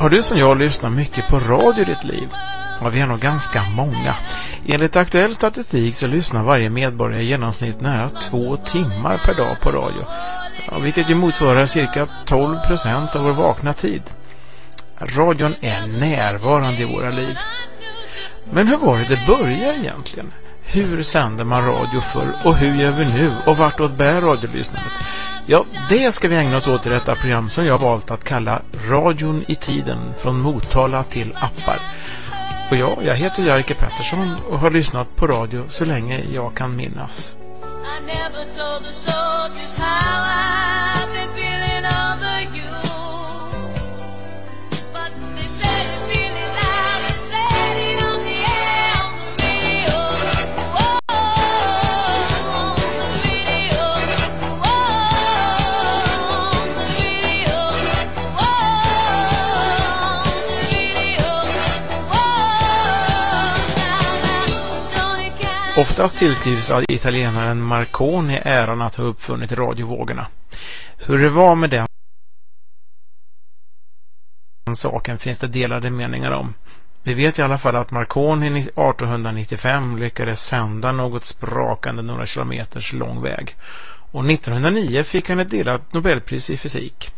Har du som jag lyssnat mycket på radio i ditt liv? Ja, vi är nog ganska många. Enligt aktuell statistik så lyssnar varje medborgare i genomsnitt nära två timmar per dag på radio. Ja, vilket ju motsvarar cirka 12 procent av vår vakna tid. Radion är närvarande i våra liv. Men hur var det det började egentligen? Hur sände man radio förr och hur gör vi nu och vartåt bär radiolyssnandet? Ja, det ska vi ägna oss åt i detta program som jag valt att kalla Radion i tiden från Motala till appar. Och ja, jag heter Jerker Pettersson och har lyssnat på radio så länge jag kan minnas. Oftast tillskrivs italienaren Marconi äran att ha uppfunnit radiovågorna. Hur det var med den saken finns det delade meningar om. Vi vet i alla fall att Marconi 1895 lyckades sända något sprakande några kilometers lång väg. Och 1909 fick han ett delat Nobelpris i fysik.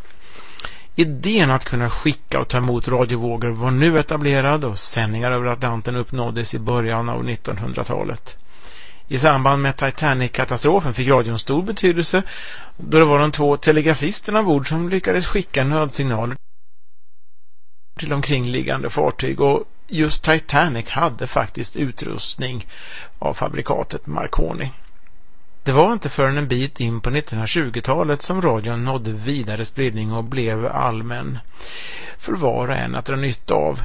Idén att kunna skicka och ta emot radiovågor var nu etablerad och sändningar över Atlanten uppnåddes i början av 1900-talet. I samband med Titanic-katastrofen fick radion stor betydelse då det var de två telegrafisterna ombord som lyckades skicka nödsignaler till omkringliggande fartyg och just Titanic hade faktiskt utrustning av fabrikatet Marconi. Det var inte förrän en bit in på 1920-talet som radion nådde vidare spridning och blev allmän för var och en att dra nytta av.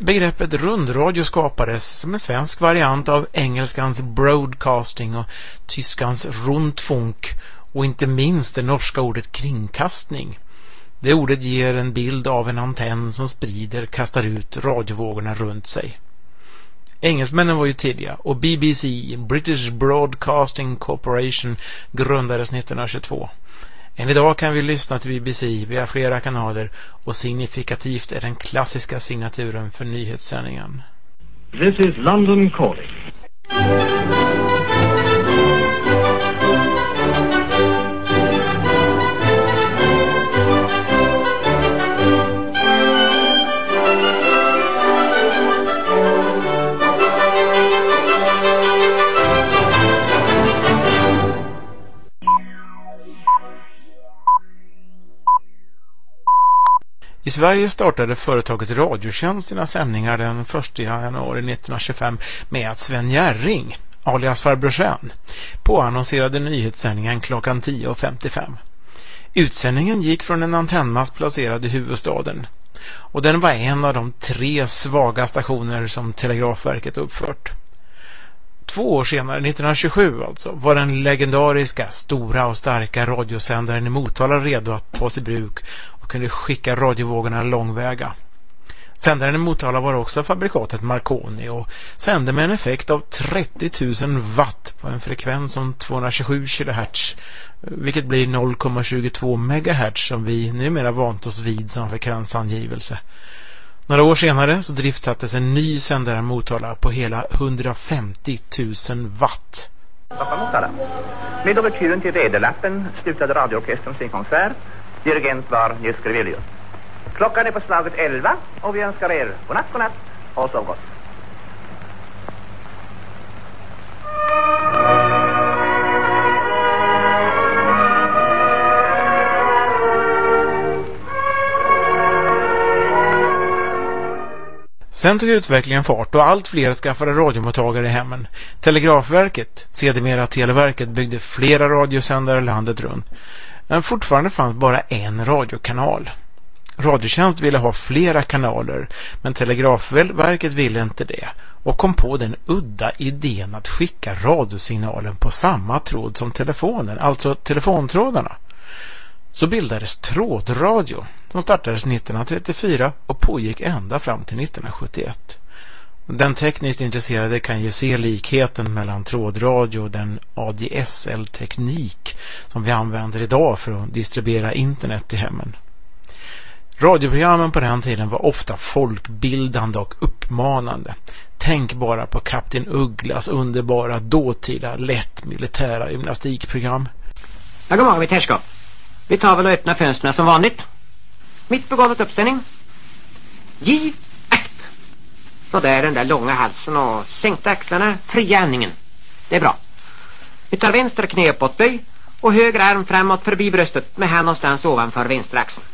Begreppet rundradio skapades som en svensk variant av engelskans broadcasting och tyskans rundfunk och inte minst det norska ordet kringkastning. Det ordet ger en bild av en antenn som sprider, kastar ut radiovågorna runt sig. Engelsmännen var ju tidiga och BBC, British Broadcasting Corporation, grundades 1922. Än idag kan vi lyssna till BBC via flera kanaler och signifikativt är den klassiska signaturen för nyhetssändningen. This is London calling. Sverige startade företaget Radiotjänst sina sändningar den 1 januari 1925 med att Sven Järring, alias Farbror Sven, påannonserade nyhetssändningen klockan 10.55. Utsändningen gick från en antennmast placerad i huvudstaden och den var en av de tre svaga stationer som Telegrafverket uppfört. Två år senare, 1927 alltså, var den legendariska, stora och starka radiosändaren i Motala redo att tas i bruk och kunde skicka radiovågorna långväga. Sändaren i Motala var också fabrikatet Marconi och sände med en effekt av 30 000 watt på en frekvens om 227 kHz, vilket blir 0,22 MHz som vi numera vant oss vid som frekvensangivelse. Några år senare så driftsattes en ny sändare Motala på hela 150 000 watt. Med overtyren till väderlappen slutade radioorkestern sin konsert. Dirigent var Nils Grevelius. Klockan är på slaget 11 och vi önskar er godnatt, godnatt och sov gott. Sen tog utvecklingen fart och allt fler skaffade radiomottagare i hemmen. Telegrafverket, sedermera Televerket, byggde flera radiosändare landet runt. Men fortfarande fanns bara en radiokanal. Radiotjänst ville ha flera kanaler, men Telegrafverket ville inte det och kom på den udda idén att skicka radiosignalen på samma tråd som telefonen, alltså telefontrådarna. Så bildades trådradio som startades 1934 och pågick ända fram till 1971. Den tekniskt intresserade kan ju se likheten mellan trådradio och den ADSL-teknik som vi använder idag för att distribuera internet till hemmen. Radioprogrammen på den tiden var ofta folkbildande och uppmanande. Tänk bara på Kapten Ugglas underbara dåtida lätt militära gymnastikprogram. Ja, god morgon mitt herrskap. Vi tar väl och öppnar fönstren som vanligt. Mitt på golvet uppställning. Giv. Så där den där långa halsen och sänkta axlarna, fria andningen. Det är bra. Vi tar vänster knä uppåt böj och höger arm framåt förbi bröstet med hand någonstans ovanför vänster axeln.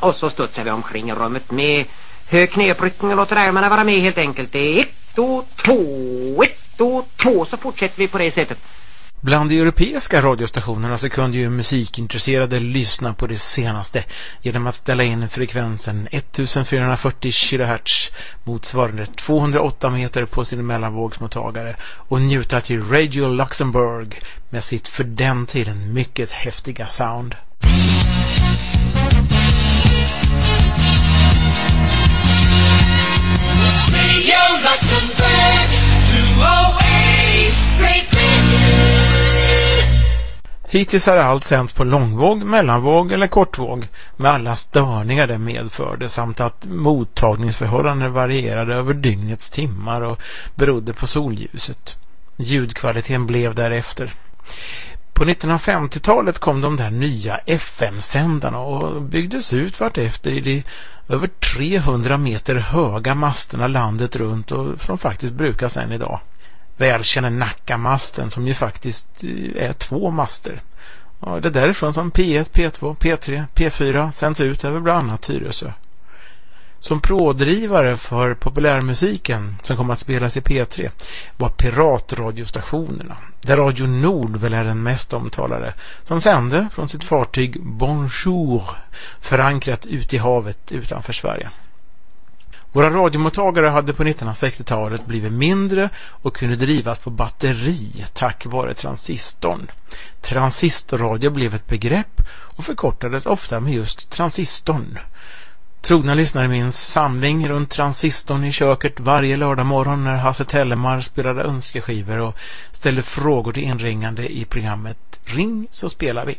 Och så studsar vi omkring rummet med hög knäuppryckning och låter armarna vara med helt enkelt. Det är ett och två, ett och två. Så fortsätter vi på det sättet. Bland de europeiska radiostationerna så kunde ju musikintresserade lyssna på det senaste genom att ställa in frekvensen 1440 kHz motsvarande 208 meter på sin mellanvågsmottagare och njuta till Radio Luxemburg med sitt för den tiden mycket häftiga sound. Radio Luxemburg 208 Great Hittills har allt sänts på långvåg, mellanvåg eller kortvåg med alla störningar det medförde samt att mottagningsförhållanden varierade över dygnets timmar och berodde på solljuset. Ljudkvaliteten blev därefter. På 1950-talet kom de där nya FM-sändarna och byggdes ut vartefter i de över 300 meter höga masterna landet runt och som faktiskt brukas än idag välkänner Nackamasten som ju faktiskt eh, är två master. Och det är därifrån som P1, P2, P3, P4 sänds ut över bland annat Tyresö. Som prådrivare för populärmusiken som kommer att spelas i P3 var piratradiostationerna, där Radio Nord väl är den mest omtalade, som sände från sitt fartyg Bonjour förankrat ute i havet utanför Sverige. Våra radiomottagare hade på 1960-talet blivit mindre och kunde drivas på batteri tack vare transistorn. Transistorradio blev ett begrepp och förkortades ofta med just transistorn. Trogna lyssnare minns samling runt transistorn i köket varje lördag morgon när Hasse Tellemar spelade önskeskivor och ställde frågor till inringande i programmet Ring så spelar vi.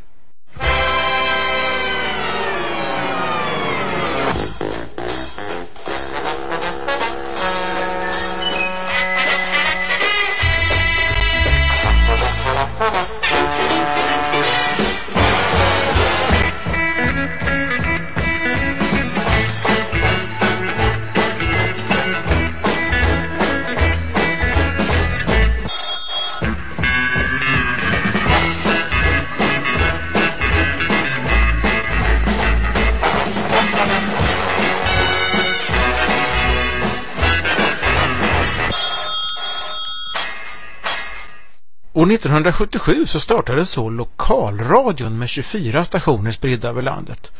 År 1977 så startade så lokalradion med 24 stationer spridda över landet.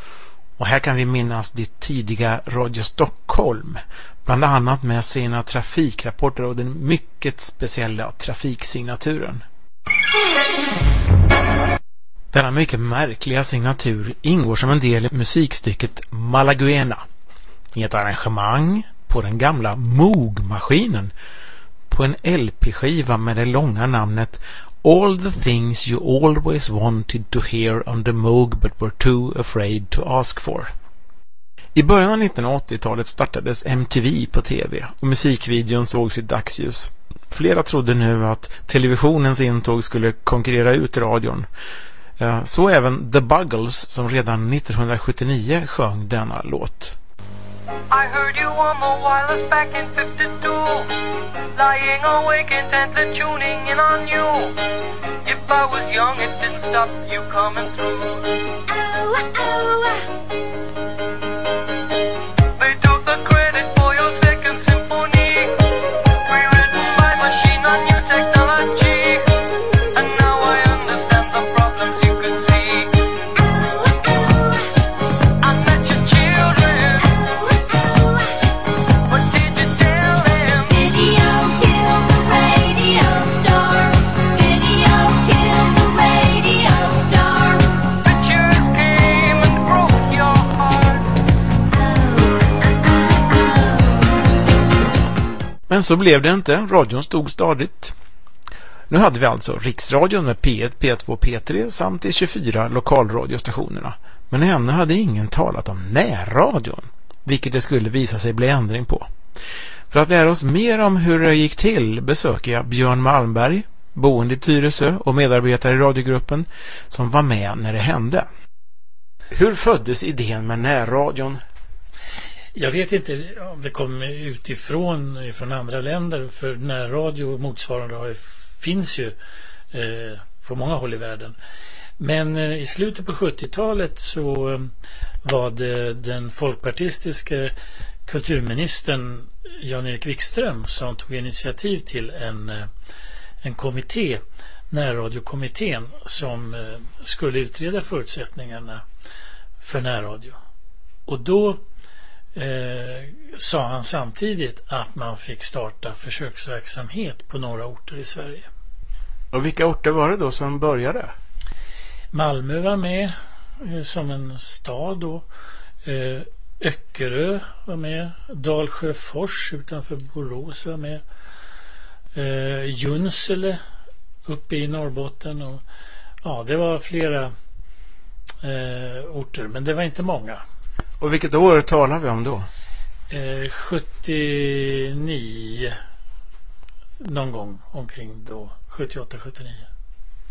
Och här kan vi minnas det tidiga Radio Stockholm, bland annat med sina trafikrapporter och den mycket speciella trafiksignaturen. Denna mycket märkliga signatur ingår som en del i musikstycket Malaguena i ett arrangemang på den gamla Moog-maskinen på en LP-skiva med det långa namnet All the things you always wanted to hear on the Moog but were too afraid to ask for. I början av 1980-talet startades MTV på TV och musikvideon såg sitt dagsljus. Flera trodde nu att televisionens intåg skulle konkurrera ut radion. Eh, så även The Buggles som redan 1979 sjöng denna låt. I heard you on the wireless back in 52 Lying awake intently tuning in on you. If I was young it didn't stop you coming through. Oh, oh, Men så blev det inte. Radion stod stadigt. Nu hade vi alltså Riksradion med P1, P2, P3 samt de 24 lokalradiostationerna. Men ännu hade ingen talat om närradion, vilket det skulle visa sig bli ändring på. För att lära oss mer om hur det gick till besöker jag Björn Malmberg, boende i Tyresö och medarbetare i radiogruppen, som var med när det hände. Hur föddes idén med närradion? Jag vet inte om det kommer utifrån från andra länder för närradio och motsvarande finns ju eh, på många håll i världen. Men eh, i slutet på 70-talet så eh, var det den folkpartistiska kulturministern Jan-Erik Wikström som tog initiativ till en, eh, en kommitté, närradiokommittén, som eh, skulle utreda förutsättningarna för närradio. Och då eh, sa han samtidigt att man fick starta försöksverksamhet på några orter i Sverige. Och vilka orter var det då som började? Malmö var med eh, som en stad då. Eh, Öckerö var med. Dalsjöfors utanför Borås var med. Eh, Junsele uppe i Norrbotten. Och, ja, det var flera eh, orter, men det var inte många. Och vilket år talar vi om då? Eh, 79 någon gång omkring då 78-79.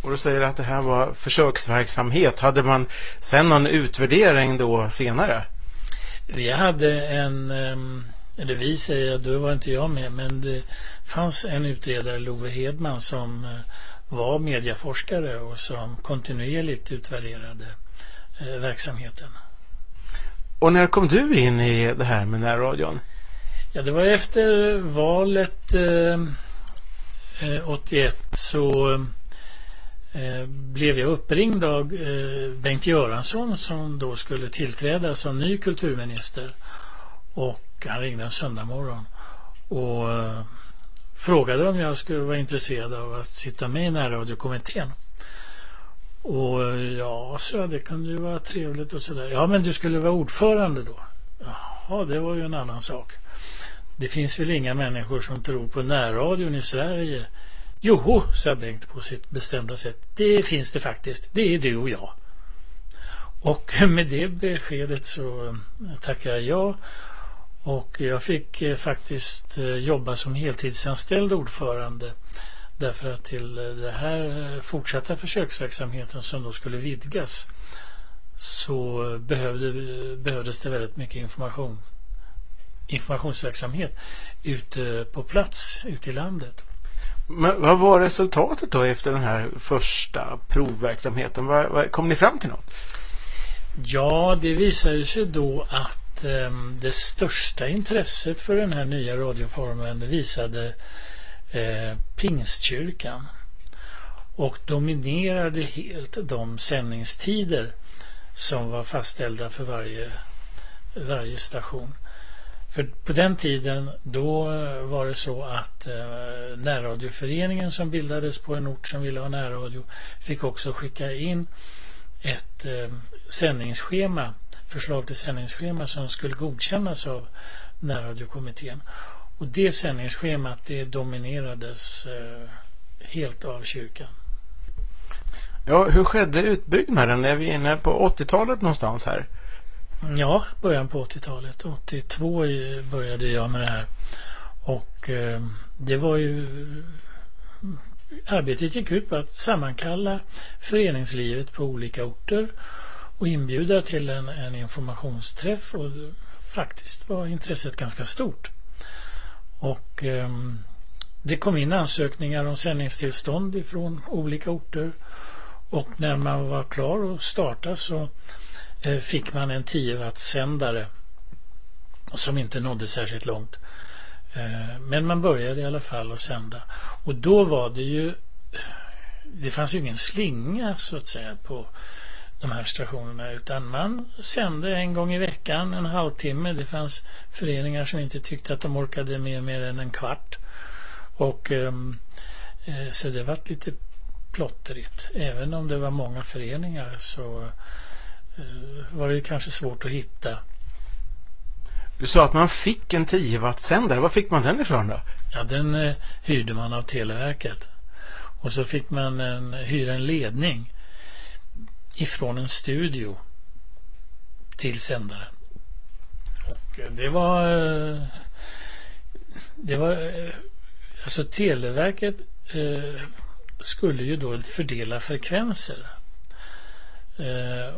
Och du säger att det här var försöksverksamhet. Hade man sen någon utvärdering då senare? Vi hade en, ehm, eller vi säger, då var inte jag med, men det fanns en utredare, Love Hedman, som eh, var medieforskare och som kontinuerligt utvärderade eh, verksamheten. Och när kom du in i det här med närradion? Ja, det var efter valet eh, eh 81 så eh, blev jag uppringd av eh, Bengt Göransson som då skulle tillträda som ny kulturminister. Och han ringde en söndag morgon och eh, frågade om jag skulle vara intresserad av att sitta med i närradiokommittén. Och ja, så det kunde ju vara trevligt och sådär. Ja, men du skulle vara ordförande då? Jaha, det var ju en annan sak. Det finns väl inga människor som tror på närradion i Sverige? Joho, sa Bengt på sitt bestämda sätt. Det finns det faktiskt. Det är du och jag. Och med det beskedet så eh, tackar jag ja. Och jag fick eh, faktiskt eh, jobba som heltidsanställd ordförande Därför att till den här eh, fortsatta försöksverksamheten som då skulle vidgas så behövde, behövdes det väldigt mycket information informationsverksamhet ute på plats ute i landet. Men vad var resultatet då efter den här första provverksamheten? Vad, vad, kom ni fram till något? Ja, det visade sig då att eh, det största intresset för den här nya radioformen visade eh, Pingstkyrkan och dominerade helt de sändningstider som var fastställda för varje, varje station. För på den tiden då eh, var det så att eh, närradioföreningen som bildades på en ort som ville ha närradio fick också skicka in ett eh, sändningsschema, förslag till sändningsschema som skulle godkännas av närradiokommittén. Och det sändningsschemat det dominerades eh, helt av kyrkan. Ja, hur skedde utbyggnaden? Är vi inne på 80-talet någonstans här? Ja, början på 80-talet. 82 började jag med det här. Och eh, det var ju Arbetet gick ut på att sammankalla föreningslivet på olika orter och inbjuda till en, en informationsträff och faktiskt var intresset ganska stort. Och eh, det kom in ansökningar om sändningstillstånd ifrån olika orter och när man var klar att starta så eh, fick man en 10 watt sändare som inte nådde särskilt långt. Eh, men man började i alla fall att sända. Och då var det ju det fanns ju ingen slinga så att säga på de här stationerna utan man sände en gång i veckan en halvtimme. Det fanns föreningar som inte tyckte att de orkade med mer än en kvart. Och ehm, eh, så det var lite plottrigt. Även om det var många föreningar så eh, var det kanske svårt att hitta. Du sa att man fick en 10 watt sändare. Var fick man den ifrån då? Ja, den eh, hyrde man av Televerket. Och så fick man en, hyra en ledning ifrån en studio till sändaren. Och eh, det var eh, det var eh, alltså Televerket skulle ju då fördela frekvenser.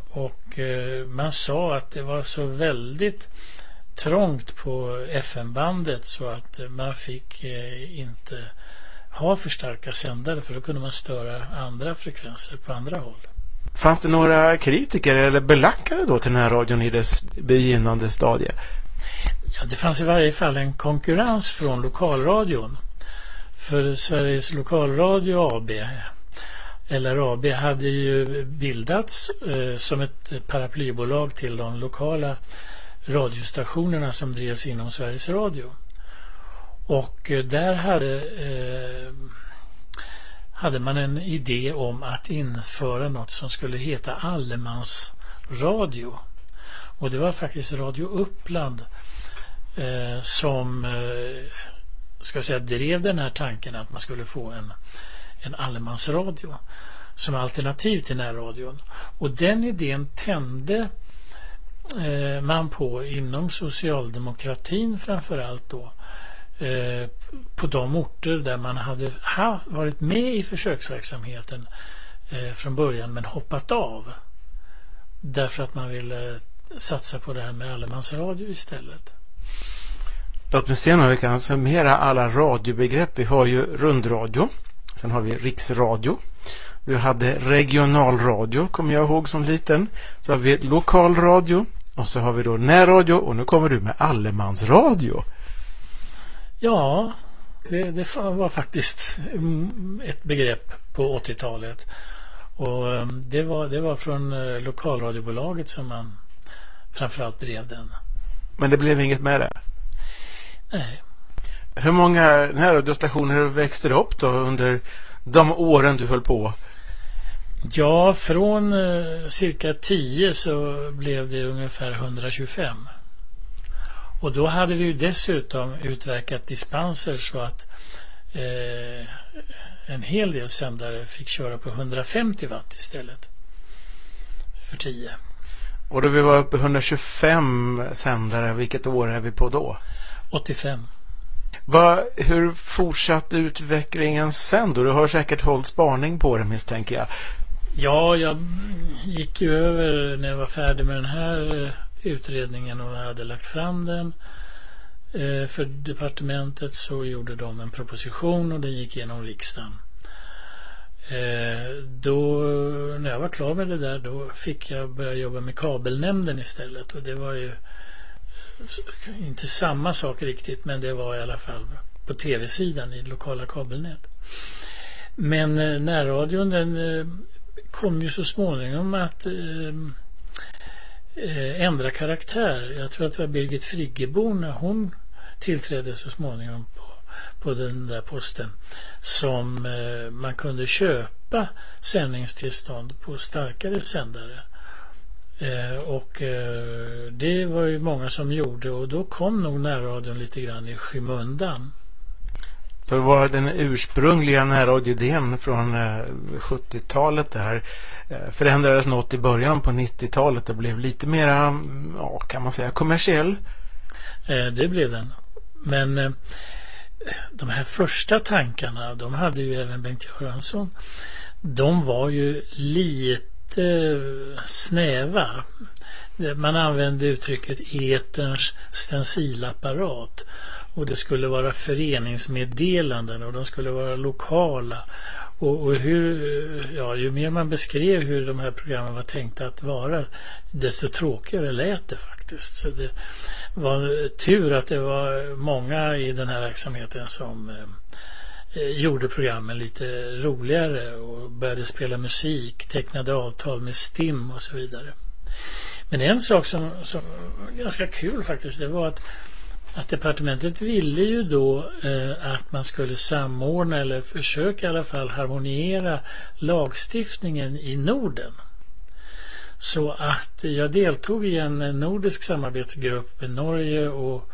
Och man sa att det var så väldigt trångt på FM-bandet så att man fick inte ha för starka sändare för då kunde man störa andra frekvenser på andra håll. Fanns det några kritiker eller belackare då till närradion i dess begynnande stadie? Ja, det fanns i varje fall en konkurrens från lokalradion. För Sveriges lokalradio AB, LRAB, hade ju bildats eh, som ett paraplybolag till de lokala radiostationerna som drevs inom Sveriges Radio. Och eh, där hade, eh, hade man en idé om att införa något som skulle heta allemansradio. Och det var faktiskt Radio Uppland eh, som eh, ska säga, drev den här tanken att man skulle få en, en allemansradio som alternativ till närradion. Och den idén tände eh, man på inom socialdemokratin framförallt då. Eh, på de orter där man hade varit med i försöksverksamheten eh, från början men hoppat av. Därför att man ville satsa på det här med allemansradio istället. Låt mig se om vi kan summera alla radiobegrepp. Vi har ju rundradio. Sen har vi riksradio. Vi hade regionalradio, kommer jag ihåg som liten. Så har vi lokalradio. Och så har vi då närradio och nu kommer du med allemansradio. Ja, det, det var faktiskt ett begrepp på 80-talet. Och ehm, det var, det var från eh, lokalradiobolaget som man framförallt drev den. Men det blev inget med det? Nej. Hur många närradiostationer växte det upp då under de åren du höll på? Ja, från eh, cirka 10 så blev det ungefär 125. Och då hade vi ju dessutom utverkat dispenser så att eh, en hel del sändare fick köra på 150 watt istället för 10. Och då vi var uppe 125 sändare, vilket år är vi på då? 85. Va, hur fortsatte utvecklingen sen då? Du har säkert hållit spaning på det misstänker jag. Ja, jag gick ju över när jag var färdig med den här eh, utredningen och hade lagt fram den eh, för departementet så gjorde de en proposition och den gick igenom riksdagen. Eh, då, när jag var klar med det där då fick jag börja jobba med kabelnämnden istället och det var ju inte samma sak riktigt men det var i alla fall på tv-sidan i lokala kabelnät. Men eh, närradion den kom ju så småningom att Eh, Eh, ändra karaktär. Jag tror att det var Birgit Friggebo när hon tillträdde så småningom på, på den där posten som eh, man kunde köpa sändningstillstånd på starkare sändare. Eh, och eh, det var ju många som gjorde och då kom nog närradion lite grann i skymundan. Så det var den ursprungliga närradioidén från eh, 70-talet det där eh, förändrades något i början på 90-talet och blev lite mera, ja, kan man säga, kommersiell. Eh, det blev den. Men de här första tankarna, de hade ju även Bengt Göransson. De var ju lite snäva. Man använde uttrycket eterns stencilapparat. Och det skulle vara föreningsmeddelanden och de skulle vara lokala. Och, och, hur, ja, ju mer man beskrev hur de här programmen var tänkta att vara desto tråkigare lät det faktiskt. Så det var tur att det var många i den här verksamheten som eh, gjorde programmen lite roligare och började spela musik, tecknade avtal med STIM och så vidare. Men en sak som, som var ganska kul faktiskt, det var att att departementet ville ju då eh, att man skulle samordna eller försöka i alla fall harmoniera lagstiftningen i Norden. Så att jag deltog i en nordisk samarbetsgrupp med Norge och,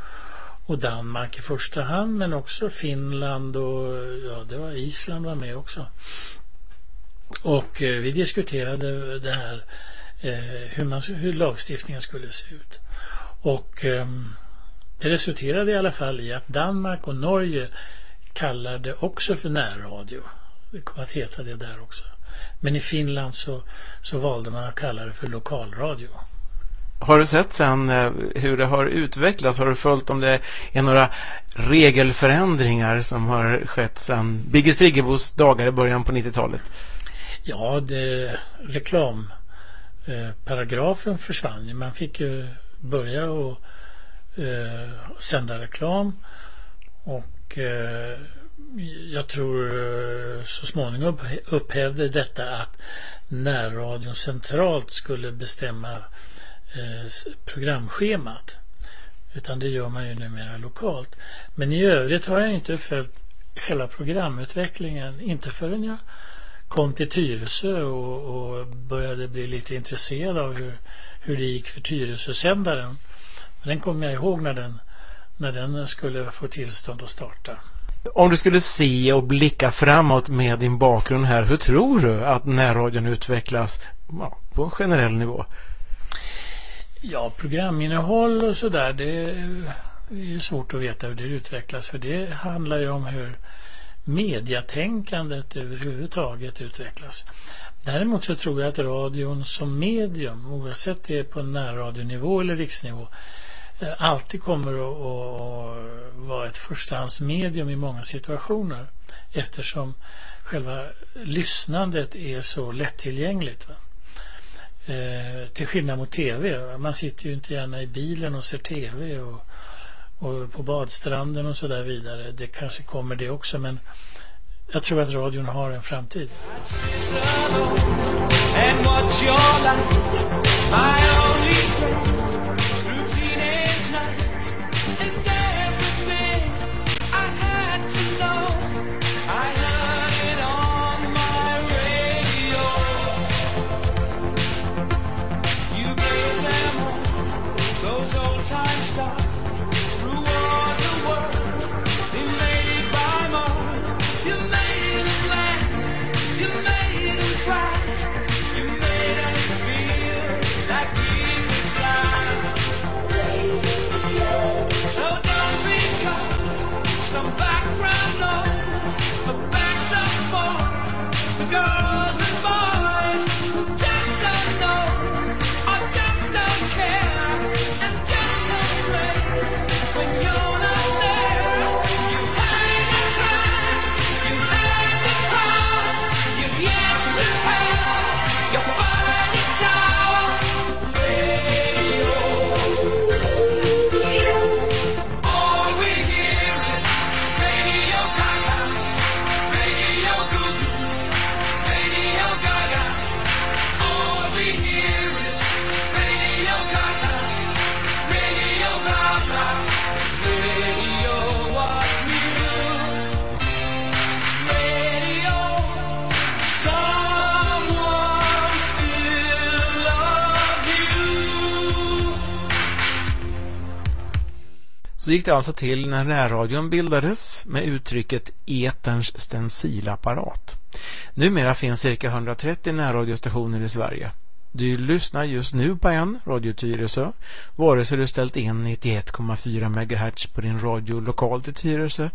och Danmark i första hand men också Finland och ja, det var Island var med också. Och eh, vi diskuterade det här eh, hur, man, hur lagstiftningen skulle se ut. Och eh, det resulterade i alla fall i att Danmark och Norge kallar det också för närradio. Det kommer att heta det där också. Men i Finland så, så valde man att kalla det för lokalradio. Har du sett sen eh, hur det har utvecklats? Har du följt om det är några regelförändringar som har skett sen Birgit Friggebos dagar i början på 90-talet? Ja, det, reklamparagrafen försvann. Man fick ju börja och eh, sända reklam och eh, jag tror eh, så småningom upphävde detta att närradion centralt skulle bestämma eh, programschemat. Utan det gör man ju numera lokalt. Men i övrigt har jag inte följt hela programutvecklingen. Inte förrän jag kom till Tyresö och, och började bli lite intresserad av hur, hur det gick för Tyresö-sändaren. Den kommer jag ihåg när den, när den skulle få tillstånd att starta. Om du skulle se och blicka framåt med din bakgrund här, hur tror du att närradion utvecklas ja, på en generell nivå? Ja, programinnehåll och sådär, det är ju svårt att veta hur det utvecklas för det handlar ju om hur mediatänkandet överhuvudtaget utvecklas. Däremot så tror jag att radion som medium, oavsett det är på närradionivå eller riksnivå, Eh, alltid kommer att, vara ett förstahandsmedium i många situationer eftersom själva lyssnandet är så lättillgängligt. Va? Eh, till skillnad mot tv. Man sitter ju inte gärna i bilen och ser tv och, och på badstranden och så där vidare. Det kanske kommer det också men jag tror att radion har en framtid. Så gick det alltså till när närradion bildades med uttrycket eterns stencilapparat. Numera finns cirka 130 närradiostationer i Sverige. Du lyssnar just nu på en, Radio Tyresö, vare sig du ställt in 91,4 MHz på din radio lokalt i Tyresö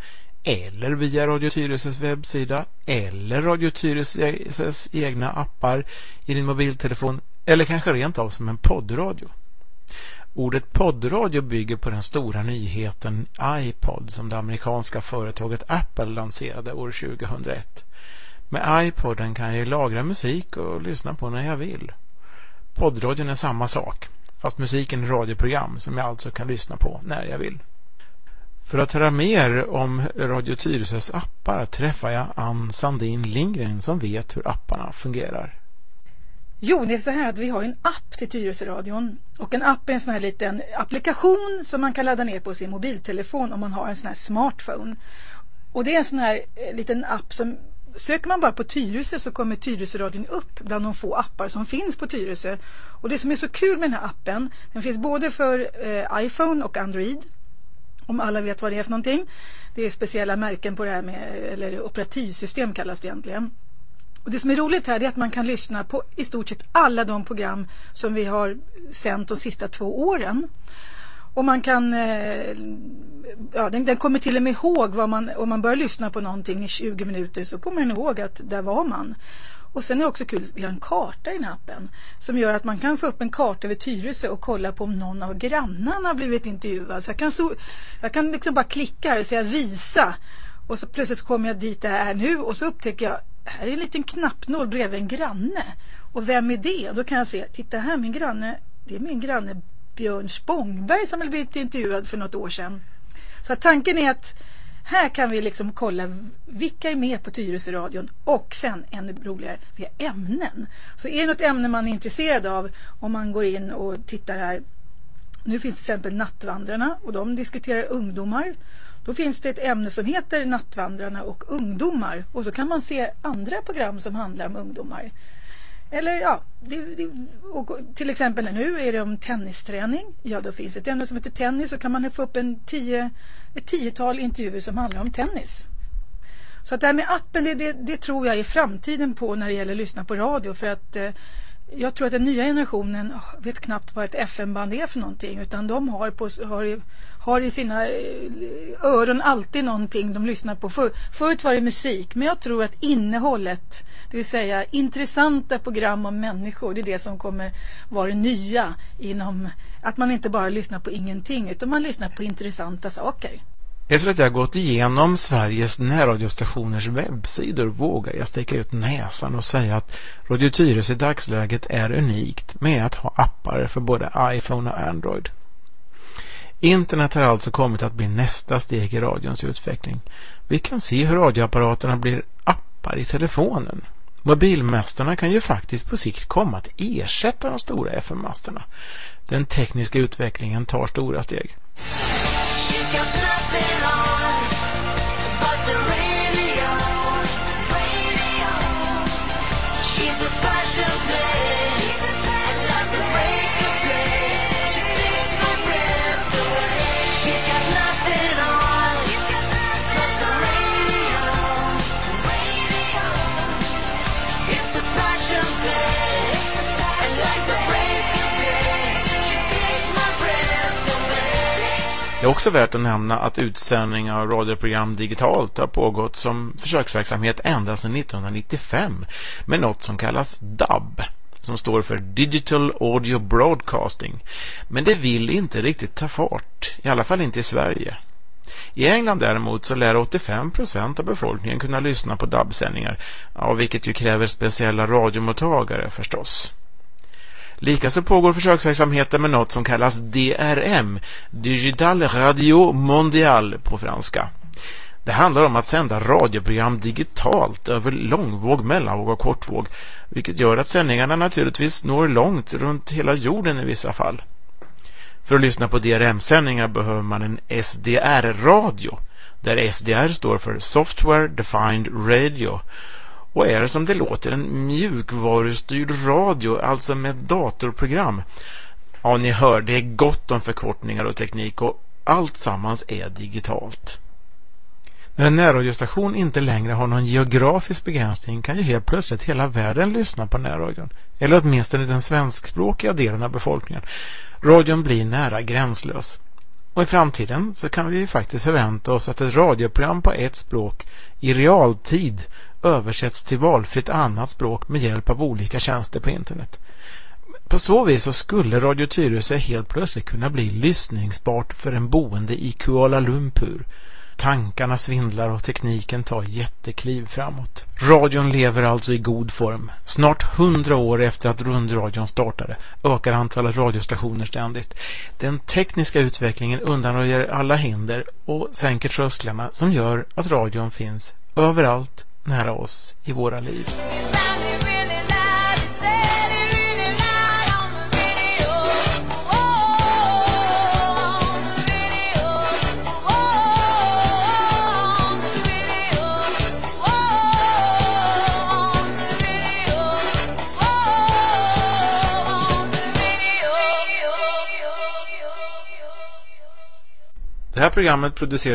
eller via Radio Tyresös webbsida eller Radio Tyresös egna appar i din mobiltelefon eller kanske rent av som en poddradio. Ordet poddradio bygger på den stora nyheten iPod som det amerikanska företaget Apple lanserade år 2001. Med iPoden kan jag lagra musik och lyssna på när jag vill. Poddradion är samma sak, fast musiken är radioprogram som jag alltså kan lyssna på när jag vill. För att höra mer om Radio Tyresös appar träffar jag Ann Sandin Lindgren som vet hur apparna fungerar. Jo, det är så här att vi har en app till Tyresöradion. Och en app är en sån här liten applikation som man kan ladda ner på sin mobiltelefon om man har en sån här smartphone. Och det är en sån här eh, liten app som Söker man bara på Tyresö så kommer Tyresöradion upp bland de få appar som finns på Tyresö. Och det som är så kul med den här appen, den finns både för eh, iPhone och Android. Om alla vet vad det är för någonting. Det är speciella märken på det här med, eller operativsystem kallas det egentligen. Och det som är roligt här är att man kan lyssna på i stort sett alla de program som vi har sänt de sista två åren. Och man kan, eh, ja, den, den, kommer till och med ihåg vad man, om man börjar lyssna på någonting i 20 minuter så kommer den ihåg att där var man. Och sen är det också kul, vi har en karta i den här appen som gör att man kan få upp en karta över Tyresö och kolla på om någon av grannarna har blivit intervjuad. Så jag kan, så, jag kan liksom bara klicka här och säga visa och så plötsligt kommer jag dit där jag är nu och så upptäcker jag här är en liten knappnål bredvid en granne. Och vem är det? Då kan jag se, titta här min granne, det är min granne Björn Spångberg som har blivit intervjuad för något år sedan. Så tanken är att här kan vi liksom kolla vilka är med på Tyresöradion och sen ännu roligare, vi har ämnen. Så är det något ämne man är intresserad av om man går in och tittar här. Nu finns till exempel Nattvandrarna och de diskuterar ungdomar. Då finns det ett ämne som heter Nattvandrarna och ungdomar och så kan man se andra program som handlar om ungdomar. Eller ja, det, det, till exempel nu är det om tennisträning. Ja, då finns det ett ämne som heter tennis och kan man få upp en tio, ett tiotal intervjuer som handlar om tennis. Så att det här med appen, det, det, det, tror jag är framtiden på när det gäller att lyssna på radio. För att eh, jag tror att den nya generationen vet knappt vad ett FN-band är för någonting. Utan de har, på, har, har i sina eh, öron alltid någonting de lyssnar på. För, förut var det musik, men jag tror att innehållet, det vill säga intressanta program om människor, det är det som kommer vara det nya inom att man inte bara lyssnar på ingenting utan man lyssnar på intressanta saker. Efter att jag gått igenom Sveriges närradiostationers webbsidor vågar jag sticka ut näsan och säga att Radio Tyres i dagsläget är unikt med att ha appar för både iPhone och Android. Internet har alltså kommit att bli nästa steg i radions utveckling. Vi kan se hur radioapparaterna blir appar i telefonen. Mobilmästarna kan ju faktiskt på sikt komma att ersätta de stora FM-masterna. Den tekniska utvecklingen tar stora steg. Är också värt att nämna att utsändningar av radioprogram digitalt har pågått som försöksverksamhet ända sedan 1995 med något som kallas DAB som står för Digital Audio Broadcasting. Men det vill inte riktigt ta fart, i alla fall inte i Sverige. I England däremot så lär 85% av befolkningen kunna lyssna på DAB-sändningar, ja, vilket ju kräver speciella radiomottagare förstås. Likaså pågår försöksverksamheten med något som kallas DRM, Digital Radio Mondial på franska. Det handlar om att sända radioprogram digitalt över långvåg, mellanvåg och kortvåg, vilket gör att sändningarna naturligtvis når långt runt hela jorden i vissa fall. För att lyssna på DRM-sändningar behöver man en SDR-radio, där SDR står för Software Defined Radio och är som det låter en mjukvarustyrd radio, alltså med datorprogram. Ja, ni hör, det är gott om förkortningar och teknik och allt sammans är digitalt. När en närradiostation inte längre har någon geografisk begränsning kan ju helt plötsligt hela världen lyssna på närradion. Eller åtminstone den svenskspråkiga delen av befolkningen. Radion blir nära gränslös. Och i framtiden så kan vi ju faktiskt förvänta oss att ett radioprogram på ett språk i realtid översätts till valfritt annat språk med hjälp av olika tjänster på internet. På så vis så skulle Radio Tyresö helt plötsligt kunna bli lyssningsbart för en boende i Kuala Lumpur. Tankarna svindlar och tekniken tar jättekliv framåt. Radion lever alltså i god form. Snart hundra år efter att rundradion startade ökar antalet radiostationer ständigt. Den tekniska utvecklingen undanröjer alla hinder och sänker trösklarna som gör att radion finns överallt nära oss i våra liv. Det här programmet produceras